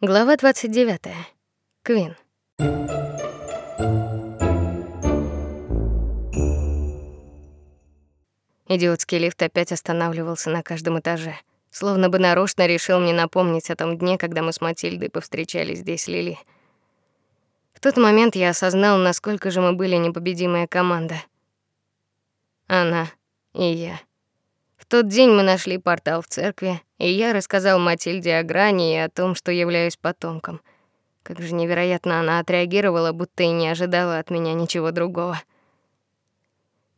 Глава 29. Квин. Идиотский лифт опять останавливался на каждом этаже, словно бы нарочно решил мне напомнить о том дне, когда мы с Матильдой повстречались здесь Лили. В тот момент я осознал, насколько же мы были непобедимая команда. Она и я. Тот день мы нашли портал в церкви, и я рассказал Матильде о грани и о том, что являюсь потомком. Как же невероятно она отреагировала, будто и не ожидала от меня ничего другого.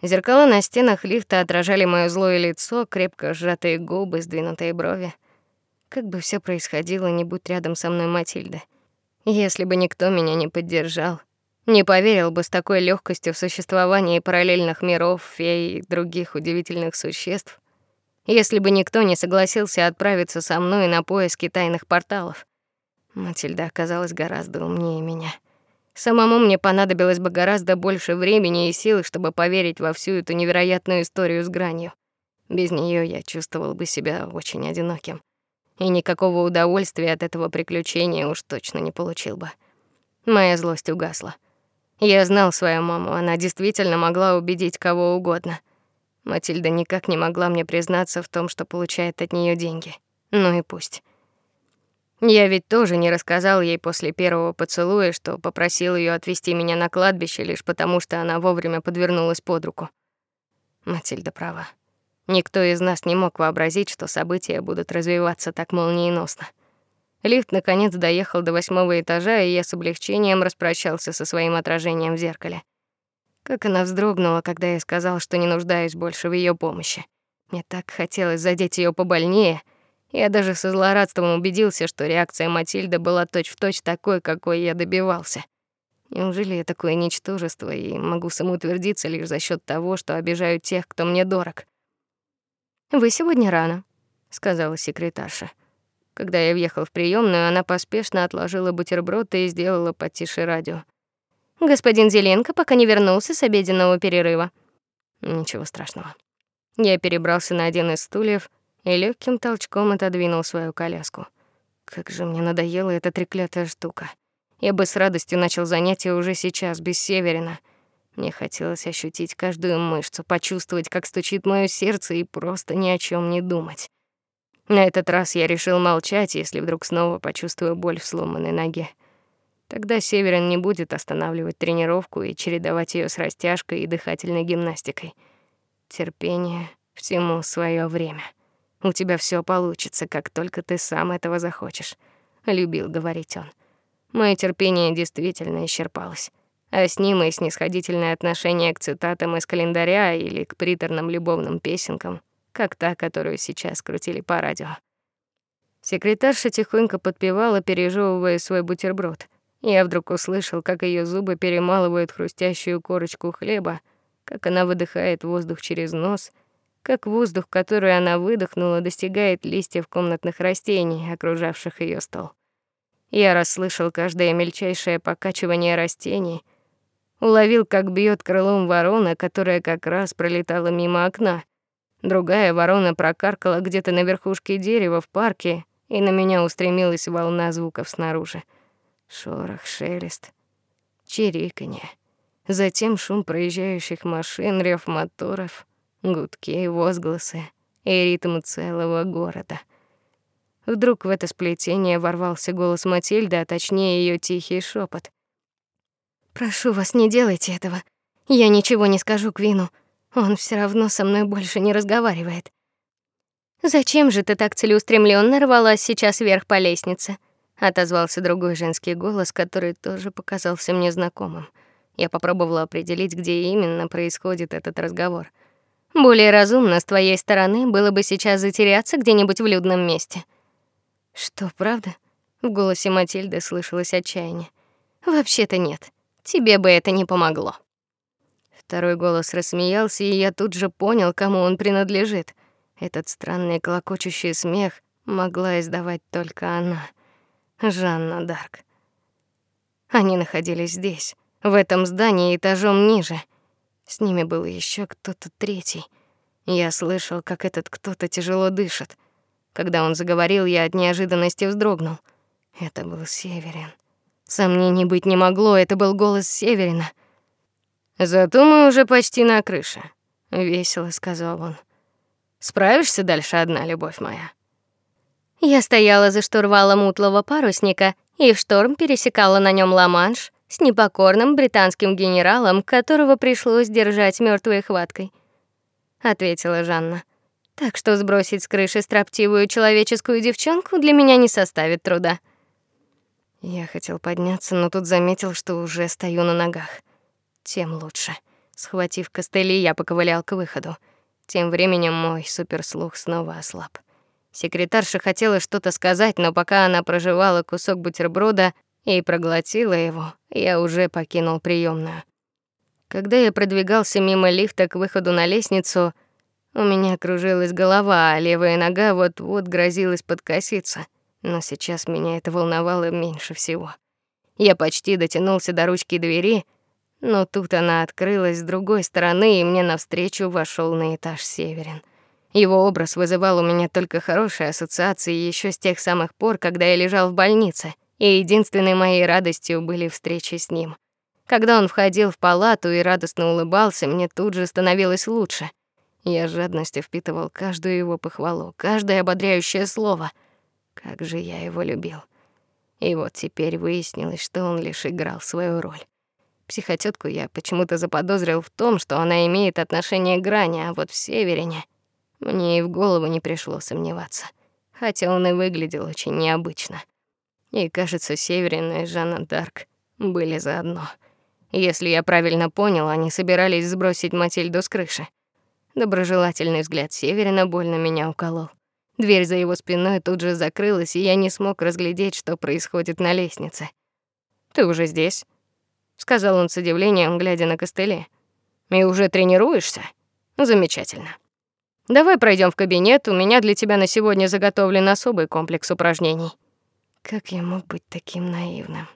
Зеркала на стенах лифта отражали моё злое лицо, крепко сжатые губы, сдвинутые брови. Как бы все происходило, не будь рядом со мной Матильда. Если бы никто меня не поддержал, не поверил бы с такой легкостью в существование параллельных миров, фей и других удивительных существ, если бы никто не согласился отправиться со мной на поиски тайных порталов. Матильда оказалась гораздо умнее меня. Самому мне понадобилось бы гораздо больше времени и сил, чтобы поверить во всю эту невероятную историю с гранью. Без нее я чувствовал бы себя очень одиноким, и никакого удовольствия от этого приключения уж точно не получил бы. Моя злость угасла. Я знал свою маму, она действительно могла убедить кого угодно. Матильда никак не могла мне признаться в том, что получает от нее деньги. Ну и пусть. Я ведь тоже не рассказал ей после первого поцелуя, что попросил ее отвезти меня на кладбище лишь потому, что она вовремя подвернулась под руку. Матильда права. Никто из нас не мог вообразить, что события будут развиваться так молниеносно. Лифт наконец доехал до восьмого этажа, и я с облегчением распрощался со своим отражением в зеркале. Как она вздрогнула, когда я сказал, что не нуждаюсь больше в ее помощи. Мне так хотелось задеть ее побольнее. Я даже со злорадством убедился, что реакция Матильды была точь-в-точь такой, какой я добивался. Неужели я такое ничтожество и могу самоутвердиться лишь за счет того, что обижаю тех, кто мне дорог? Вы сегодня рано, сказала секретарша. Когда я въехал в приёмную, она поспешно отложила бутерброд и сделала потише радио. Господин Зеленко пока не вернулся с обеденного перерыва. Ничего страшного. Я перебрался на один из стульев и легким толчком отодвинул свою коляску. Как же мне надоела эта треклятая штука. Я бы с радостью начал занятие уже сейчас без Северина. Мне хотелось ощутить каждую мышцу, почувствовать, как стучит моё сердце и просто ни о чём не думать. На этот раз я решил молчать, если вдруг снова почувствую боль в сломанной ноге. Тогда Северин не будет останавливать тренировку и чередовать ее с растяжкой и дыхательной гимнастикой. Терпение, всему свое время. У тебя все получится, как только ты сам этого захочешь, любил говорить он. Мое терпение действительно исчерпалось. А с ним и снисходительное отношение к цитатам из календаря или к приторным любовным песенкам, как та, которую сейчас крутили по радио. Секретарша тихонько подпевала, пережевывая свой бутерброд. Я вдруг услышал, как ее зубы перемалывают хрустящую корочку хлеба, как она выдыхает воздух через нос, как воздух, который она выдохнула, достигает листьев комнатных растений, окружавших ее стол. Я расслышал каждое мельчайшее покачивание растений, уловил, как бьет крылом ворона, которая как раз пролетала мимо окна. Другая ворона прокаркала где-то на верхушке дерева в парке, и на меня устремилась волна звуков снаружи. Шорох, шелест, чириканье. Затем шум проезжающих машин, рев моторов, гудки, возгласы и ритм целого города. Вдруг в это сплетение ворвался голос Матильды, а точнее ее тихий шепот. Прошу вас, не делайте этого. Я ничего не скажу Квину. Он все равно со мной больше не разговаривает. Зачем же ты так целеустремленно рвалась сейчас вверх по лестнице? Отозвался другой женский голос, который тоже показался мне знакомым. Я попробовала определить, где именно происходит этот разговор. Более разумно с твоей стороны было бы сейчас затеряться где-нибудь в людном месте. Что, правда? В голосе Матильды слышалось отчаяние. Вообще-то нет. Тебе бы это не помогло. Второй голос рассмеялся, и я тут же понял, кому он принадлежит. Этот странный клокочущий смех могла издавать только она. Жанна Дарк. Они находились здесь, в этом здании этажом ниже. С ними был еще кто-то третий. Я слышал, как этот кто-то тяжело дышит. Когда он заговорил, я от неожиданности вздрогнул. Это был Северин. Сомнений быть не могло, это был голос Северина. Зато мы уже почти на крыше, весело сказал он. Справишься дальше одна, любовь моя. Я стояла за штурвалом утлого парусника и в шторм пересекала на нем Ла-Манш с непокорным британским генералом, которого пришлось держать мертвой хваткой, ответила Жанна. Так что сбросить с крыши строптивую человеческую девчонку для меня не составит труда. Я хотел подняться, но тут заметил, что уже стою на ногах. Тем лучше. Схватив костыли, я поковылял к выходу. Тем временем мой суперслух снова ослаб. Секретарша хотела что-то сказать, но пока она прожевала кусок бутерброда и проглотила его, я уже покинул приёмную. Когда я продвигался мимо лифта к выходу на лестницу, у меня кружилась голова, а левая нога вот-вот грозилась подкоситься, но сейчас меня это волновало меньше всего. Я почти дотянулся до ручки двери, но тут она открылась с другой стороны, и мне навстречу вошел на этаж Северин. Его образ вызывал у меня только хорошие ассоциации еще с тех самых пор, когда я лежал в больнице, и единственной моей радостью были встречи с ним. Когда он входил в палату и радостно улыбался, мне тут же становилось лучше. Я с жадностью впитывал каждую его похвалу, каждое ободряющее слово. Как же я его любил. И вот теперь выяснилось, что он лишь играл свою роль. Психотётку я почему-то заподозрил в том, что она имеет отношение к Грани, а вот в Северине мне и в голову не пришло сомневаться, хотя он и выглядел очень необычно. И, кажется, Северин и Жанна Дарк были заодно. Если я правильно понял, они собирались сбросить Матильду с крыши. Доброжелательный взгляд Северина больно меня уколол. Дверь за его спиной тут же закрылась, и я не смог разглядеть, что происходит на лестнице. Ты уже здесь? сказал он с удивлением, глядя на костыли. И уже тренируешься? Замечательно. Давай пройдем в кабинет, у меня для тебя на сегодня заготовлен особый комплекс упражнений. Как я мог быть таким наивным?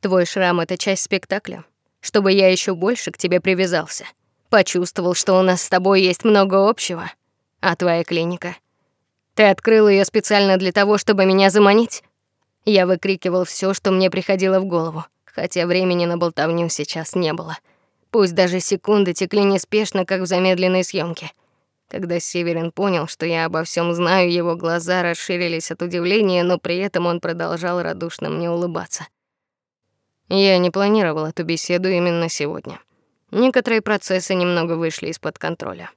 Твой шрам это часть спектакля, чтобы я еще больше к тебе привязался. Почувствовал, что у нас с тобой есть много общего. А твоя клиника? Ты открыл ее специально для того, чтобы меня заманить? Я выкрикивал все, что мне приходило в голову, хотя времени на болтовню сейчас не было. Пусть даже секунды текли неспешно, как в замедленной съемке. Когда Северин понял, что я обо всем знаю, его глаза расширились от удивления, но при этом он продолжал радушно мне улыбаться. Я не планировал эту беседу именно сегодня. Некоторые процессы немного вышли из-под контроля.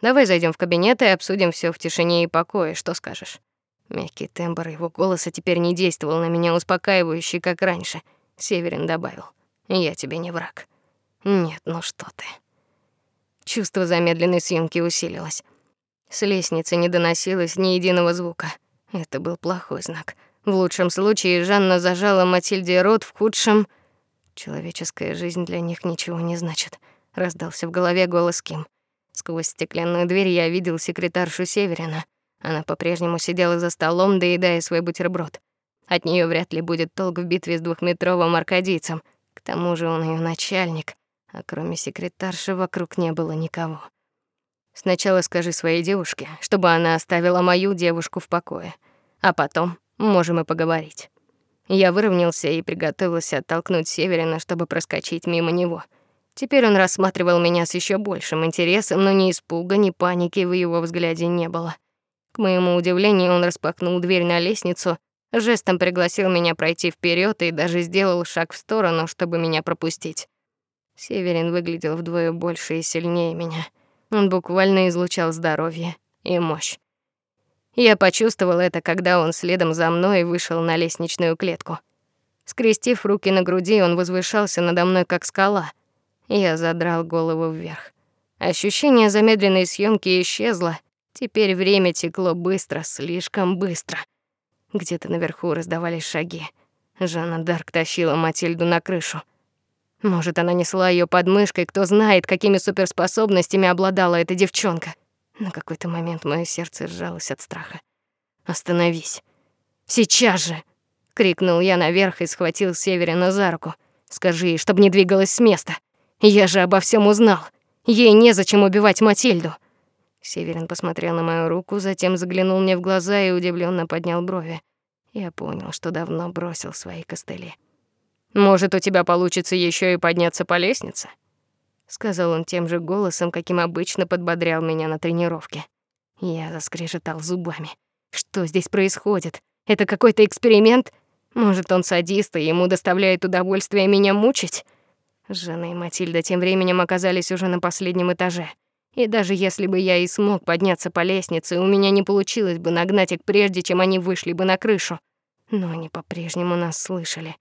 Давай зайдем в кабинет и обсудим все в тишине и покое, что скажешь? Мягкий тембр его голоса теперь не действовал на меня успокаивающе, как раньше. Северин добавил: "Я тебе не враг". Нет, ну что ты? Чувство замедленной съемки усилилось. С лестницы не доносилось ни единого звука. Это был плохой знак. В лучшем случае Жанна зажала Матильде рот, в худшем человеческая жизнь для них ничего не значит. Раздался в голове голос Ким. Сквозь стеклянную дверь я видел секретаршу Северина. Она по-прежнему сидела за столом, доедая свой бутерброд. От нее вряд ли будет толк в битве с двухметровым аркадийцем. К тому же он ее начальник а кроме секретарши вокруг не было никого. Сначала скажи своей девушке, чтобы она оставила мою девушку в покое, а потом можем и поговорить. Я выровнялся и приготовился оттолкнуть Северина, чтобы проскочить мимо него. Теперь он рассматривал меня с еще большим интересом, но ни испуга, ни паники в его взгляде не было. К моему удивлению, он распахнул дверь на лестницу, жестом пригласил меня пройти вперед и даже сделал шаг в сторону, чтобы меня пропустить. Северин выглядел вдвое больше и сильнее меня. Он буквально излучал здоровье и мощь. Я почувствовал это, когда он следом за мной вышел на лестничную клетку. Скрестив руки на груди, он возвышался надо мной как скала. Я задрал голову вверх. Ощущение замедленной съемки исчезло. Теперь время текло быстро, слишком быстро. Где-то наверху раздавались шаги. Жанна Дарк тащила Матильду на крышу. Может, она несла ее под мышкой, кто знает, какими суперспособностями обладала эта девчонка. На какой-то момент мое сердце сжалось от страха. Остановись. Сейчас же, крикнул я наверх и схватил Северина за руку. Скажи ей, чтобы не двигалась с места. Я же обо всем узнал. Ей незачем убивать Матильду. Северин посмотрел на мою руку, затем заглянул мне в глаза и удивленно поднял брови. я понял, что давно бросил свои костыли. Может, у тебя получится еще и подняться по лестнице? сказал он тем же голосом, каким обычно подбодрял меня на тренировке. Я заскрежетал зубами. Что здесь происходит? Это какой-то эксперимент? Может, он садист, и ему доставляет удовольствие меня мучить? Жанна и Матильда тем временем оказались уже на последнем этаже. И даже если бы я и смог подняться по лестнице, у меня не получилось бы нагнать их прежде, чем они вышли бы на крышу. Но они по-прежнему нас слышали.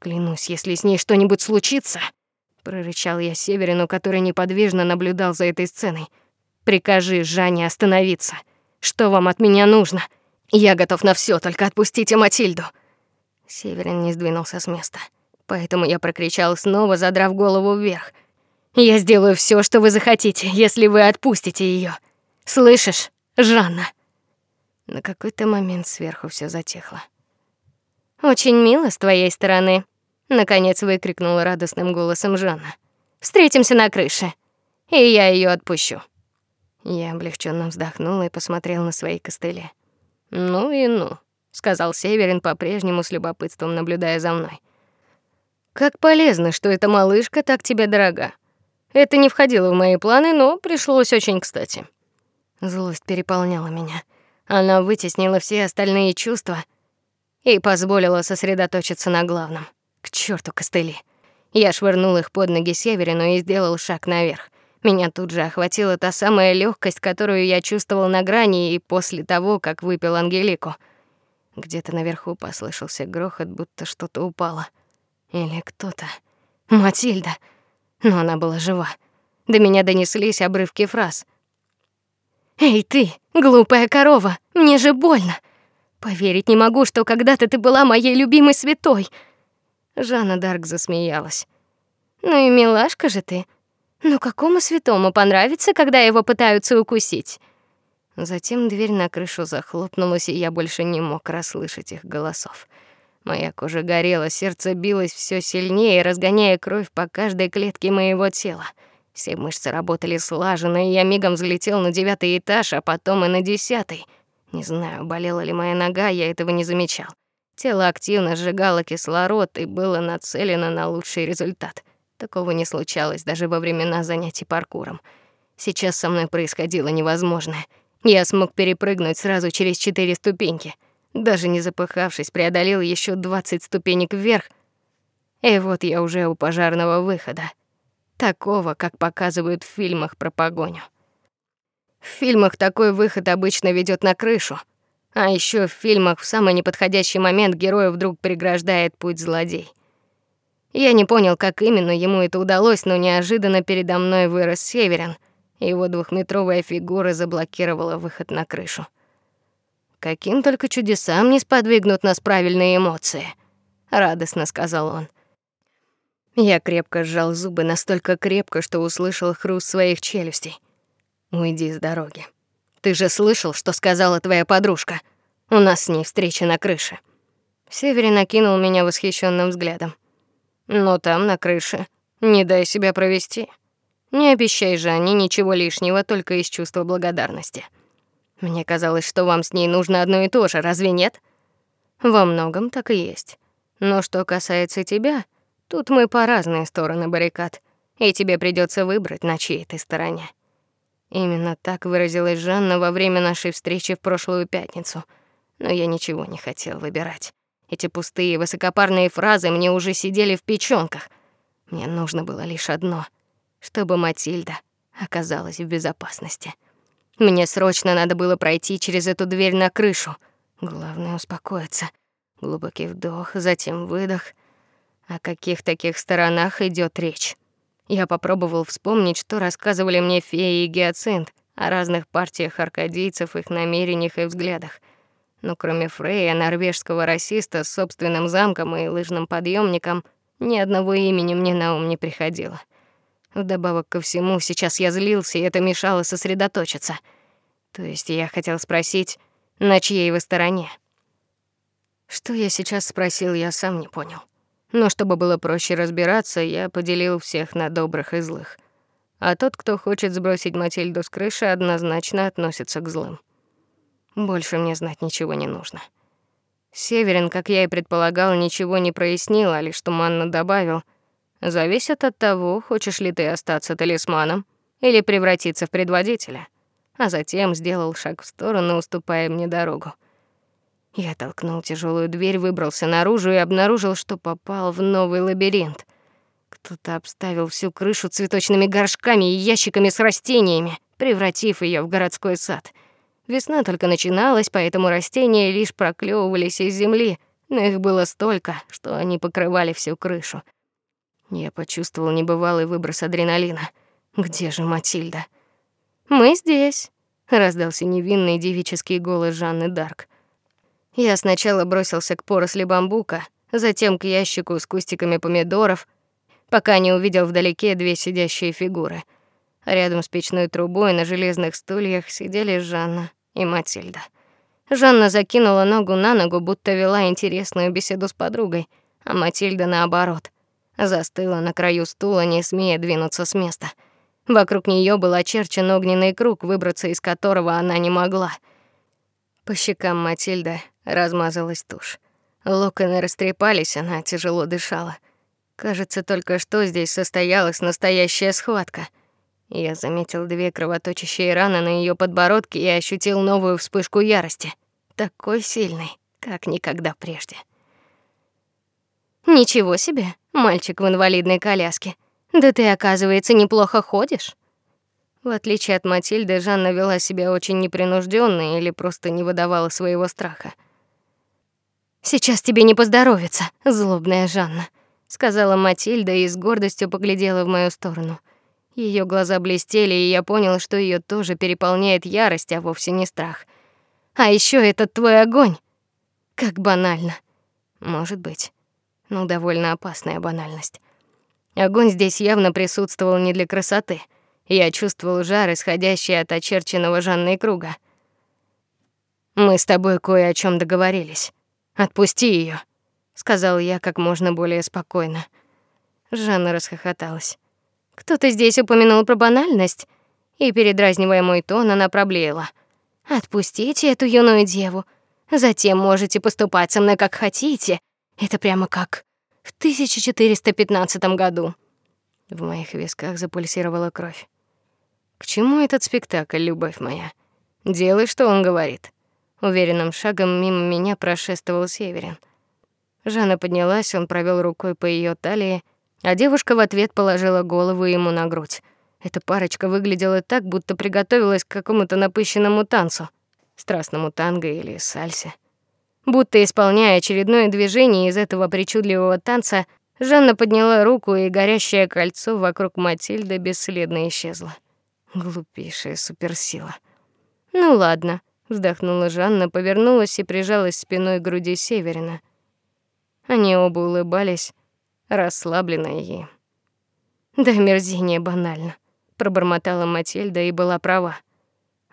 Клянусь, если с ней что-нибудь случится, прорычал я Северину, который неподвижно наблюдал за этой сценой. Прикажи Жанне остановиться. Что вам от меня нужно? Я готов на все, только отпустите Матильду. Северин не сдвинулся с места. Поэтому я прокричал снова, задрав голову вверх. Я сделаю все, что вы захотите, если вы отпустите ее. Слышишь, Жанна? На какой-то момент сверху все затихло. Очень мило с твоей стороны, наконец выкрикнула радостным голосом Жанна. Встретимся на крыше, и я ее отпущу. Я облегченно вздохнула и посмотрел на свои костыли. Ну и ну, сказал Северин по-прежнему с любопытством наблюдая за мной. Как полезно, что эта малышка так тебе дорога. Это не входило в мои планы, но пришлось очень кстати. Злость переполняла меня. Она вытеснила все остальные чувства и позволила сосредоточиться на главном. К черту костыли. Я швырнул их под ноги Северину и сделал шаг наверх. Меня тут же охватила та самая легкость, которую я чувствовал на грани и после того, как выпил Ангелику. Где-то наверху послышался грохот, будто что-то упало. Или кто-то. Матильда. Но она была жива. До меня донеслись обрывки фраз. Эй ты, глупая корова, мне же больно. Поверить не могу, что когда-то ты была моей любимой святой. Жанна Дарк засмеялась. Ну и милашка же ты. Ну какому святому понравится, когда его пытаются укусить? Затем дверь на крышу захлопнулась, и я больше не мог расслышать их голосов. Моя кожа горела, сердце билось все сильнее, разгоняя кровь по каждой клетке моего тела. Все мышцы работали слаженно, и я мигом взлетел на девятый этаж, а потом и на десятый. Не знаю, болела ли моя нога, я этого не замечал. Тело активно сжигало кислород и было нацелено на лучший результат. Такого не случалось даже во времена занятий паркуром. Сейчас со мной происходило невозможное. Я смог перепрыгнуть сразу через четыре ступеньки. Даже не запыхавшись, преодолел еще 20 ступенек вверх. И вот я уже у пожарного выхода, такого, как показывают в фильмах про погоню. В фильмах такой выход обычно ведет на крышу, а еще в фильмах в самый неподходящий момент герою вдруг преграждает путь злодей. Я не понял, как именно ему это удалось, но неожиданно передо мной вырос Северин. Его двухметровая фигура заблокировала выход на крышу. Каким только чудесам не сподвигнут нас правильные эмоции, радостно сказал он. Я крепко сжал зубы, настолько крепко, что услышал хруст своих челюстей. Уйди с дороги. Ты же слышал, что сказала твоя подружка? У нас с ней встреча на крыше. Северин накинул меня восхищенным взглядом. Но там на крыше не дай себя провести. Не обещай же Жанне ничего лишнего, только из чувства благодарности. Мне казалось, что вам с ней нужно одно и то же, разве нет? Во многом так и есть. Но что касается тебя, тут мы по разные стороны баррикад, и тебе придется выбрать, на чьей ты стороне. Именно так выразилась Жанна во время нашей встречи в прошлую пятницу. Но я ничего не хотел выбирать. Эти пустые высокопарные фразы мне уже сидели в печёнках. Мне нужно было лишь одно, чтобы Матильда оказалась в безопасности. Мне срочно надо было пройти через эту дверь на крышу. Главное успокоиться. Глубокий вдох, затем выдох. О каких таких сторонах идет речь? Я попробовал вспомнить, что рассказывали мне феи и гиацинт о разных партиях аркадийцев, их намерениях и взглядах. Но кроме Фрея, норвежского расиста с собственным замком и лыжным подъемником, ни одного имени мне на ум не приходило. Вдобавок ко всему, сейчас я злился, и это мешало сосредоточиться. То есть я хотел спросить, на чьей вы стороне? Что я сейчас спросил, я сам не понял. Но чтобы было проще разбираться, я поделил всех на добрых и злых. А тот, кто хочет сбросить Матильду с крыши, однозначно относится к злым. Больше мне знать ничего не нужно. Северин, как я и предполагал, ничего не прояснил, а лишь туманно добавил: "Зависит от того, хочешь ли ты остаться талисманом или превратиться в предводителя". А затем сделал шаг в сторону, уступая мне дорогу. Я толкнул тяжелую дверь, выбрался наружу и обнаружил, что попал в новый лабиринт. Кто-то обставил всю крышу цветочными горшками и ящиками с растениями, превратив ее в городской сад. Весна только начиналась, поэтому растения лишь проклевывались из земли, но их было столько, что они покрывали всю крышу. Я почувствовал небывалый выброс адреналина. Где же Матильда? Мы здесь, раздался невинный девический голос Жанны Дарк. Я сначала бросился к поросли бамбука, затем к ящику с кустиками помидоров, пока не увидел вдалеке две сидящие фигуры. Рядом с печной трубой на железных стульях сидели Жанна и Матильда. Жанна закинула ногу на ногу, будто вела интересную беседу с подругой, а Матильда наоборот, застыла на краю стула, не смея двинуться с места. Вокруг нее был очерчен огненный круг, выбраться из которого она не могла. По щекам Матильды размазалась тушь. Локоны растрепались, она тяжело дышала. Кажется, только что здесь состоялась настоящая схватка. Я заметил две кровоточащие раны на ее подбородке и ощутил новую вспышку ярости, такой сильной, как никогда прежде. Ничего себе, мальчик в инвалидной коляске. Да ты, оказывается, неплохо ходишь. В отличие от Матильды, Жанна вела себя очень непринужденно или просто не выдавала своего страха. Сейчас тебе не поздоровится, злобная Жанна сказала Матильда и с гордостью поглядела в мою сторону. Ее глаза блестели, и я понял, что ее тоже переполняет ярость, а вовсе не страх. А еще этот твой огонь. Как банально. Может быть. Но довольно опасная банальность. Огонь здесь явно присутствовал не для красоты. Я чувствовал жар, исходящий от очерченного Жанной круга. Мы с тобой кое о чем договорились. Отпусти ее сказал я как можно более спокойно. Жанна расхохоталась. Кто-то здесь упомянул про банальность, и передразнивая мой тон, она проблеяла: "Отпустите эту юную деву, затем можете поступать со мной как хотите. Это прямо как в 1415 году". В моих висках запульсировала кровь. К чему этот спектакль, любовь моя? Делай, что он говорит. Уверенным шагом мимо меня прошествовал Северин. Жанна поднялась, он провел рукой по ее талии, а девушка в ответ положила голову ему на грудь. Эта парочка выглядела так, будто приготовилась к какому-то напыщенному танцу, страстному танго или сальсе. Будто исполняя очередное движение из этого причудливого танца, Жанна подняла руку, и горящее кольцо вокруг Матильды бесследно исчезло. Глупейшая суперсила. Ну ладно, вздохнула Жанна, повернулась и прижалась спиной к груди Северина. Они оба улыбались, расслабленные. Да мерзение банально, пробормотала Матильда и была права.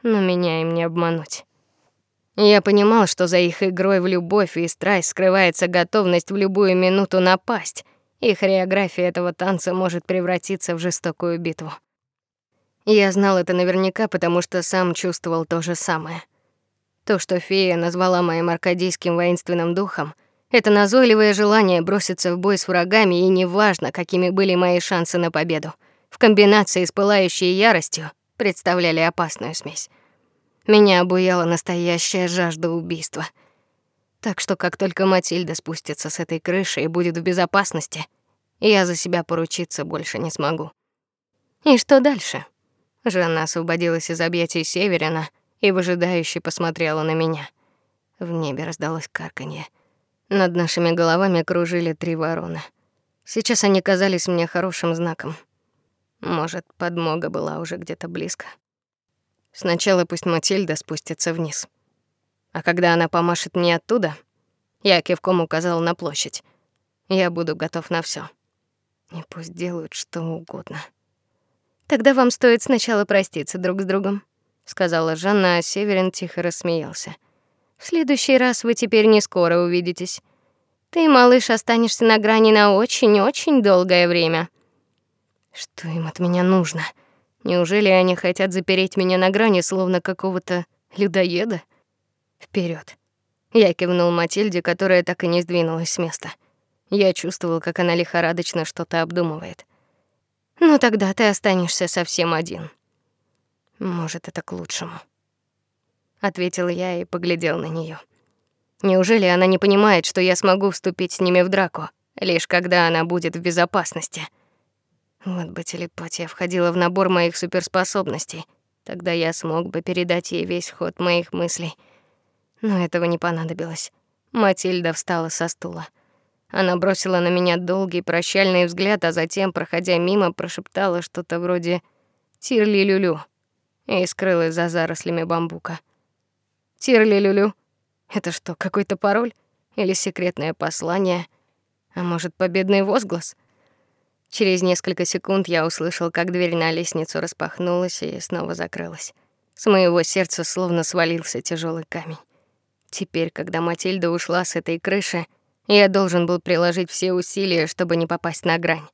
Но меня им не обмануть. Я понимал, что за их игрой в любовь и страсть скрывается готовность в любую минуту напасть. и хореография этого танца может превратиться в жестокую битву. Я знал это наверняка, потому что сам чувствовал то же самое. То, что фея назвала моим аркадийским воинственным духом — это назойливое желание броситься в бой с врагами, и неважно, какими были мои шансы на победу, в комбинации с пылающей яростью представляли опасную смесь. Меня обуяла настоящая жажда убийства. Так что как только Матильда спустится с этой крыши и будет в безопасности, я за себя поручиться больше не смогу. И что дальше? Жанна освободилась из объятий Северина и выжидающе посмотрела на меня. В небе раздалось карканье. Над нашими головами кружили три вороны. Сейчас они казались мне хорошим знаком. Может, подмога была уже где-то близко. Сначала пусть Матильда спустится вниз. А когда она помашет мне оттуда, я кивком указал на площадь. Я буду готов на все. И пусть делают что угодно. Тогда вам стоит сначала проститься друг с другом, сказала Жанна, а Северин тихо рассмеялся. В следующий раз вы теперь не скоро увидитесь. Ты, малыш, останешься на грани на очень-очень долгое время. Что им от меня нужно? Неужели они хотят запереть меня на грани, словно какого-то людоеда? Вперед, Я кивнул Матильде, которая так и не сдвинулась с места. Я чувствовал, как она лихорадочно что-то обдумывает. Ну тогда ты останешься совсем один. Может, это к лучшему, ответил я и поглядел на нее. Неужели она не понимает, что я смогу вступить с ними в драку, лишь когда она будет в безопасности? Вот бы телепатия входила в набор моих суперспособностей, тогда я смог бы передать ей весь ход моих мыслей. Но этого не понадобилось. Матильда встала со стула. Она бросила на меня долгий прощальный взгляд, а затем, проходя мимо, прошептала что-то вроде «Тирли-люлю» и скрылась за зарослями бамбука. «Тирли-люлю» — это что, какой-то пароль или секретное послание? А может, победный возглас? Через несколько секунд я услышал, как дверь на лестницу распахнулась и снова закрылась. С моего сердца словно свалился тяжелый камень. Теперь, когда Матильда ушла с этой крыши, я должен был приложить все усилия, чтобы не попасть на грань.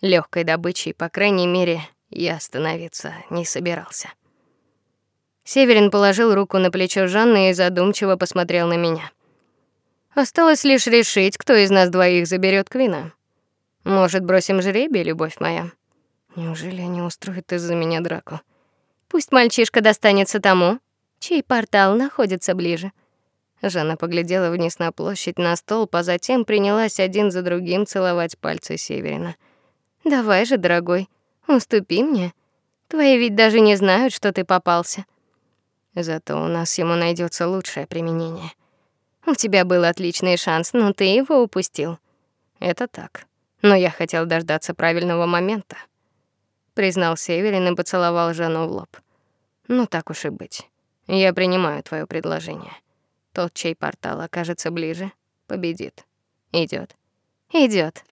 Лёгкой добычей, по крайней мере, я остановиться не собирался. Северин положил руку на плечо Жанны и задумчиво посмотрел на меня. Осталось лишь решить, кто из нас двоих заберет Квина. Может, бросим жребий, любовь моя? Неужели они устроят из-за меня драку? Пусть мальчишка достанется тому, чей портал находится ближе. Жанна поглядела вниз на площадь, на стол, а затем принялась один за другим целовать пальцы Северина. Давай же, дорогой, уступи мне. Твои ведь даже не знают, что ты попался. Зато у нас ему найдется лучшее применение. У тебя был отличный шанс, но ты его упустил. Это так. Но я хотел дождаться правильного момента, признал Северин и поцеловал Жанну в лоб. Ну так уж и быть. Я принимаю твое предложение. Тот, чей портал окажется ближе, победит. Идет. Идет.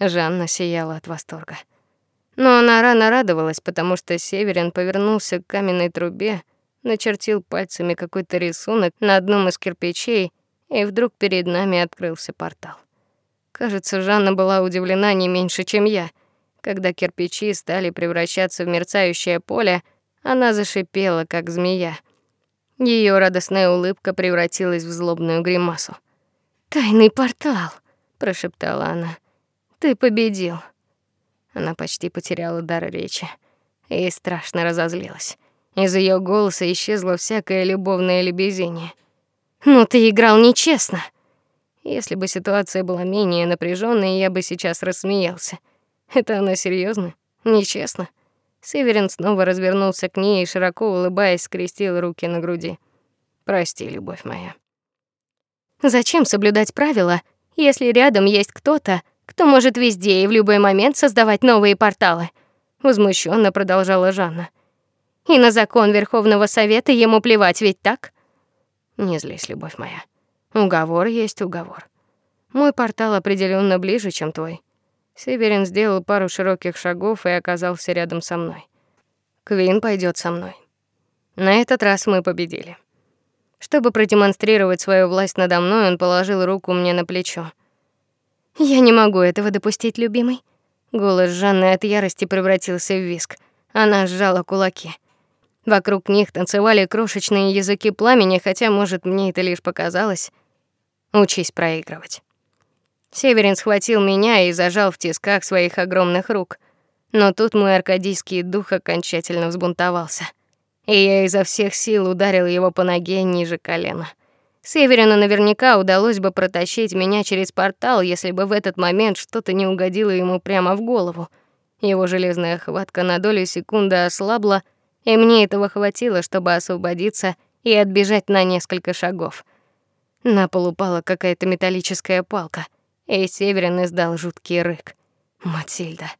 Жанна сияла от восторга. Но она рано радовалась, потому что Северин повернулся к каменной трубе, начертил пальцами какой-то рисунок на одном из кирпичей, и вдруг перед нами открылся портал. Кажется, Жанна была удивлена не меньше, чем я. Когда кирпичи стали превращаться в мерцающее поле, она зашипела, как змея. Ее радостная улыбка превратилась в злобную гримасу. "Тайный портал", прошептала она. "Ты победил". Она почти потеряла дар речи и страшно разозлилась. Из ее голоса исчезло всякое любовное лебезение. "Но ты играл нечестно". Если бы ситуация была менее напряженной, я бы сейчас рассмеялся. Это она серьезно? Нечестно? Северин снова развернулся к ней и широко улыбаясь, скрестил руки на груди. Прости, любовь моя. Зачем соблюдать правила, если рядом есть кто-то, кто может везде и в любой момент создавать новые порталы? возмущенно продолжала Жанна. И на закон Верховного совета ему плевать, ведь так? Не злись, любовь моя. Уговор есть уговор. Мой портал определенно ближе, чем твой. Северин сделал пару широких шагов и оказался рядом со мной. Квин пойдет со мной. На этот раз мы победили. Чтобы продемонстрировать свою власть надо мной, он положил руку мне на плечо. Я не могу этого допустить, любимый. Голос Жанны от ярости превратился в визг. Она сжала кулаки. Вокруг них танцевали крошечные языки пламени, хотя, может, мне это лишь показалось. Учись проигрывать. Северин схватил меня и зажал в тисках своих огромных рук. Но тут мой аркадийский дух окончательно взбунтовался. И я изо всех сил ударил его по ноге ниже колена. Северину наверняка удалось бы протащить меня через портал, если бы в этот момент что-то не угодило ему прямо в голову. Его железная хватка на долю секунды ослабла, и мне этого хватило, чтобы освободиться и отбежать на несколько шагов. На пол упала какая-то металлическая палка — и Северин издал жуткий рык. Матильда.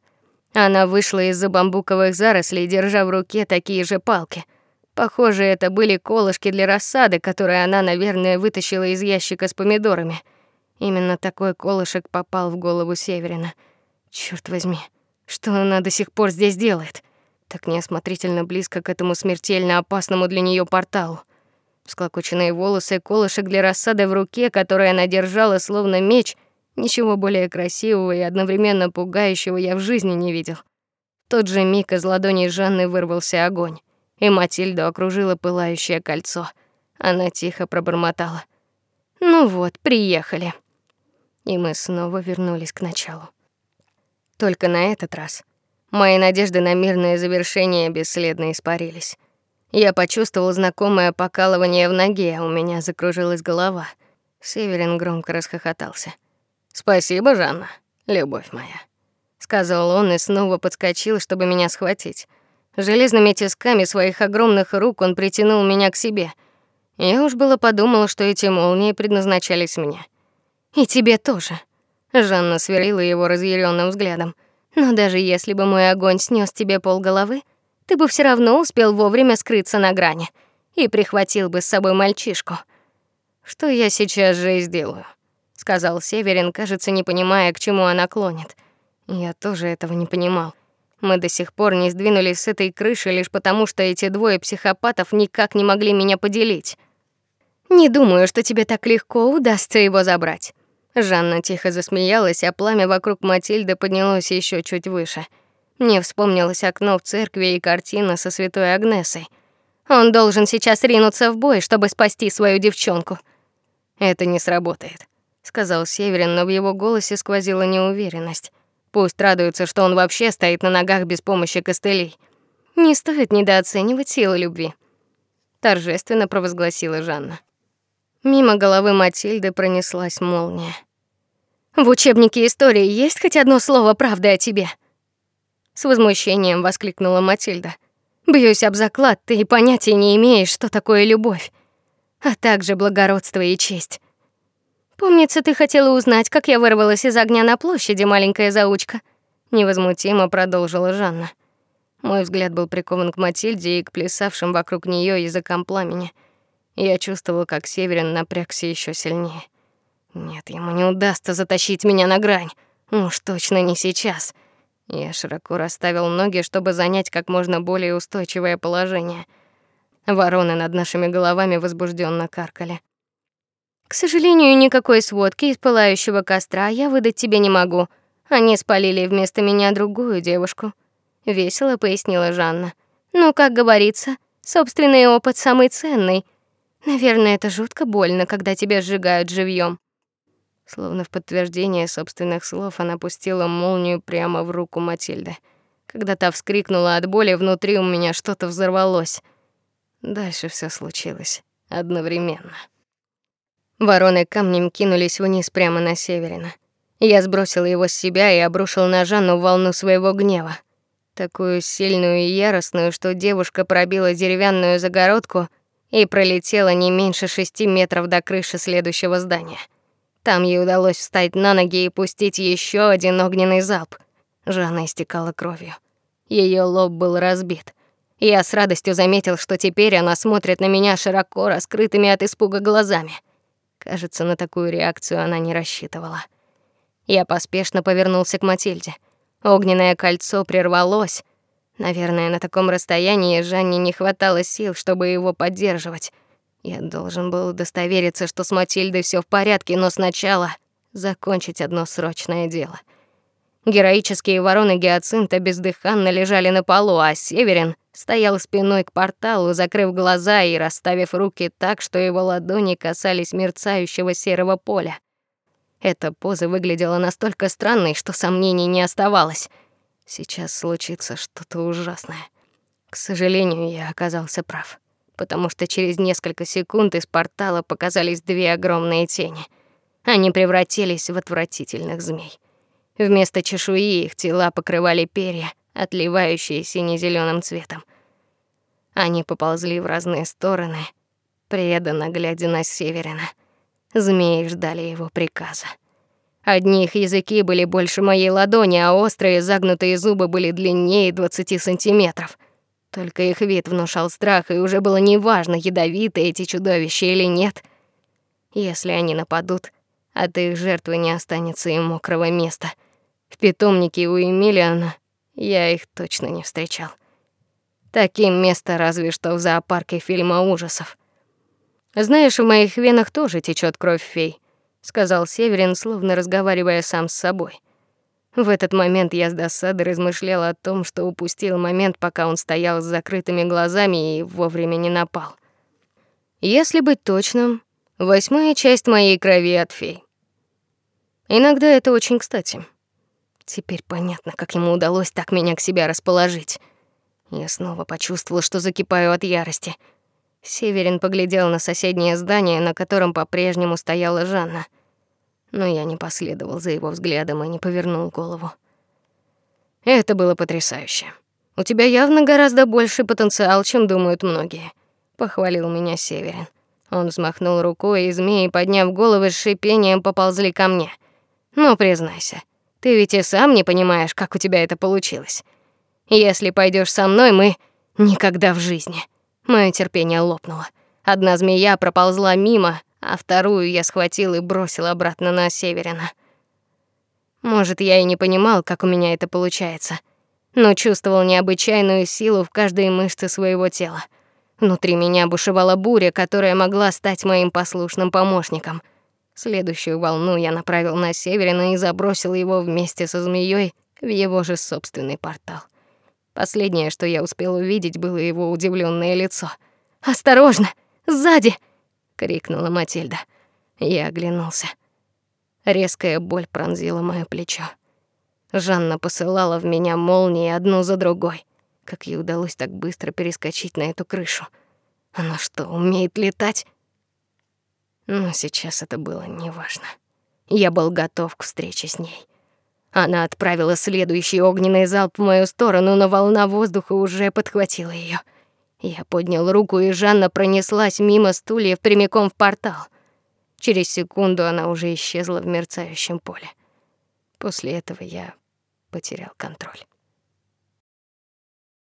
Она вышла из-за бамбуковых зарослей, держа в руке такие же палки. Похоже, это были колышки для рассады, которые она, наверное, вытащила из ящика с помидорами. Именно такой колышек попал в голову Северина. Черт возьми, что она до сих пор здесь делает? Так неосмотрительно близко к этому смертельно опасному для нее порталу. Всклокоченные волосы, колышек для рассады в руке, который она держала словно меч, Ничего более красивого и одновременно пугающего я в жизни не видел. В тот же миг из ладони Жанны вырвался огонь, и Матильду окружило пылающее кольцо. Она тихо пробормотала: Ну вот, приехали. И мы снова вернулись к началу. Только на этот раз мои надежды на мирное завершение бесследно испарились. Я почувствовал знакомое покалывание в ноге, а у меня закружилась голова. Северин громко расхохотался. Спасибо, Жанна, любовь моя, сказал он и снова подскочил, чтобы меня схватить. Железными тисками своих огромных рук он притянул меня к себе. Я уж было подумала, что эти молнии предназначались мне. И тебе тоже. Жанна сверлила его разъяренным взглядом. Но даже если бы мой огонь снес тебе полголовы, ты бы все равно успел вовремя скрыться на грани и прихватил бы с собой мальчишку. Что я сейчас же и сделаю, сказал Северин, кажется, не понимая, к чему она клонит. Я тоже этого не понимал. Мы до сих пор не сдвинулись с этой крыши лишь потому, что эти двое психопатов никак не могли меня поделить. Не думаю, что тебе так легко удастся его забрать. Жанна тихо засмеялась, а пламя вокруг Матильды поднялось еще чуть выше. Мне вспомнилось окно в церкви и картина со святой Агнесой. Он должен сейчас ринуться в бой, чтобы спасти свою девчонку. Это не сработает, сказал Северин, но в его голосе сквозила неуверенность. Пусть радуется, что он вообще стоит на ногах без помощи костылей. Не стоит недооценивать силу любви, торжественно провозгласила Жанна. Мимо головы Матильды пронеслась молния. В учебнике истории есть хоть одно слово правды о тебе? С возмущением воскликнула Матильда. Бьюсь об заклад, ты и понятия не имеешь, что такое любовь, а также благородство и честь. Помнится, ты хотела узнать, как я вырвалась из огня на площади, маленькая заучка, невозмутимо продолжила Жанна. Мой взгляд был прикован к Матильде и к плясавшим вокруг нее языкам пламени. Я чувствовал, как Северин напрягся еще сильнее. Нет, ему не удастся затащить меня на грань. Уж точно не сейчас. Я широко расставил ноги, чтобы занять как можно более устойчивое положение. Вороны над нашими головами возбужденно каркали. К сожалению, никакой сводки из пылающего костра я выдать тебе не могу. Они спалили вместо меня другую девушку, весело пояснила Жанна. Но, как говорится, собственный опыт самый ценный. Наверное, это жутко больно, когда тебя сжигают живьем. Словно в подтверждение собственных слов, она пустила молнию прямо в руку Матильды. Когда та вскрикнула от боли, внутри у меня что-то взорвалось. Дальше все случилось одновременно. Вороны камнем кинулись вниз прямо на Северина. Я сбросил его с себя и обрушил на Жанну волну своего гнева, такую сильную и яростную, что девушка пробила деревянную загородку и пролетела не меньше шести метров до крыши следующего здания. Там ей удалось встать на ноги и пустить еще один огненный залп. Жанна истекала кровью. Ее лоб был разбит. Я с радостью заметил, что теперь она смотрит на меня широко раскрытыми от испуга глазами. Кажется, на такую реакцию она не рассчитывала. Я поспешно повернулся к Матильде. Огненное кольцо прервалось. Наверное, на таком расстоянии Жанне не хватало сил, чтобы его поддерживать. Я должен был удостовериться, что с Матильдой все в порядке, но сначала закончить одно срочное дело. Героические вороны гиацинта бездыханно лежали на полу, а Северин стоял спиной к порталу, закрыв глаза и расставив руки так, что его ладони касались мерцающего серого поля. Эта поза выглядела настолько странной, что сомнений не оставалось. Сейчас случится что-то ужасное. К сожалению, я оказался прав, потому что через несколько секунд из портала показались две огромные тени. Они превратились в отвратительных змей. Вместо чешуи их тела покрывали перья, отливающие сине зеленым цветом. Они поползли в разные стороны, преданно глядя на Северина. Змеи ждали его приказа. Одни их языки были больше моей ладони, а острые загнутые зубы были длиннее 20 сантиметров. Только их вид внушал страх, и уже было неважно, ядовиты эти чудовища или нет. Если они нападут, от их жертвы не останется и мокрого места. В питомнике у Эмилиана я их точно не встречал. Таким место разве что в зоопарке фильма ужасов. Знаешь, в моих венах тоже течет кровь фей, сказал Северин, словно разговаривая сам с собой. В этот момент я с досадой размышлял о том, что упустил момент, пока он стоял с закрытыми глазами и вовремя не напал. Если быть точным, Восьмая часть моей крови от фей. Иногда это очень кстати. Теперь понятно, как ему удалось так меня к себе расположить. Я снова почувствовал, что закипаю от ярости. Северин поглядел на соседнее здание, на котором по-прежнему стояла Жанна. Но я не последовал за его взглядом и не повернул голову. Это было потрясающе. У тебя явно гораздо больше потенциал, чем думают многие, похвалил меня Северин. Он взмахнул рукой, и змеи, подняв головы с шипением, поползли ко мне. "Ну, признайся, ты ведь и сам не понимаешь, как у тебя это получилось. Если пойдешь со мной, мы никогда в жизни". Моё терпение лопнуло. Одна змея проползла мимо, а вторую я схватил и бросил обратно на Северина. Может, я и не понимал, как у меня это получается, но чувствовал необычайную силу в каждой мышце своего тела. Внутри меня бушевала буря, которая могла стать моим послушным помощником. Следующую волну я направил на Северина и забросил его вместе со змеей в его же собственный портал. Последнее, что я успел увидеть, было его удивленное лицо. "Осторожно, сзади!" крикнула Матильда. Я оглянулся. Резкая боль пронзила моё плечо. Жанна посылала в меня молнии одну за другой. Как ей удалось так быстро перескочить на эту крышу? Она что, умеет летать? Но сейчас это было неважно. Я был готов к встрече с ней. Она отправила следующий огненный залп в мою сторону, но волна воздуха уже подхватила её. Я поднял руку, и Жанна пронеслась мимо стульев прямиком в портал. Через секунду она уже исчезла в мерцающем поле. После этого я потерял контроль.